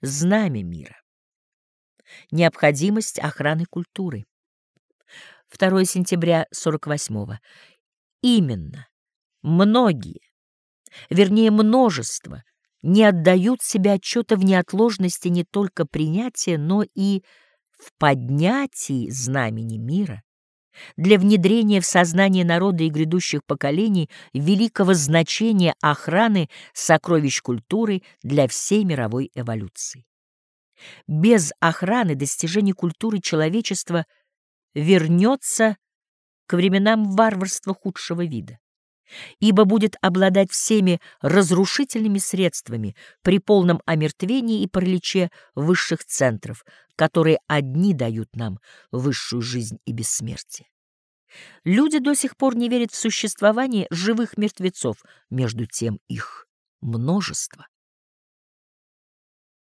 знамя мира. Необходимость охраны культуры. 2 сентября 48-го. Именно. Многие, вернее множество, не отдают себе отчета в неотложности не только принятия, но и в поднятии знамени мира для внедрения в сознание народа и грядущих поколений великого значения охраны сокровищ культуры для всей мировой эволюции. Без охраны достижений культуры человечества вернется к временам варварства худшего вида ибо будет обладать всеми разрушительными средствами при полном омертвении и параличе высших центров, которые одни дают нам высшую жизнь и бессмертие. Люди до сих пор не верят в существование живых мертвецов, между тем их множество.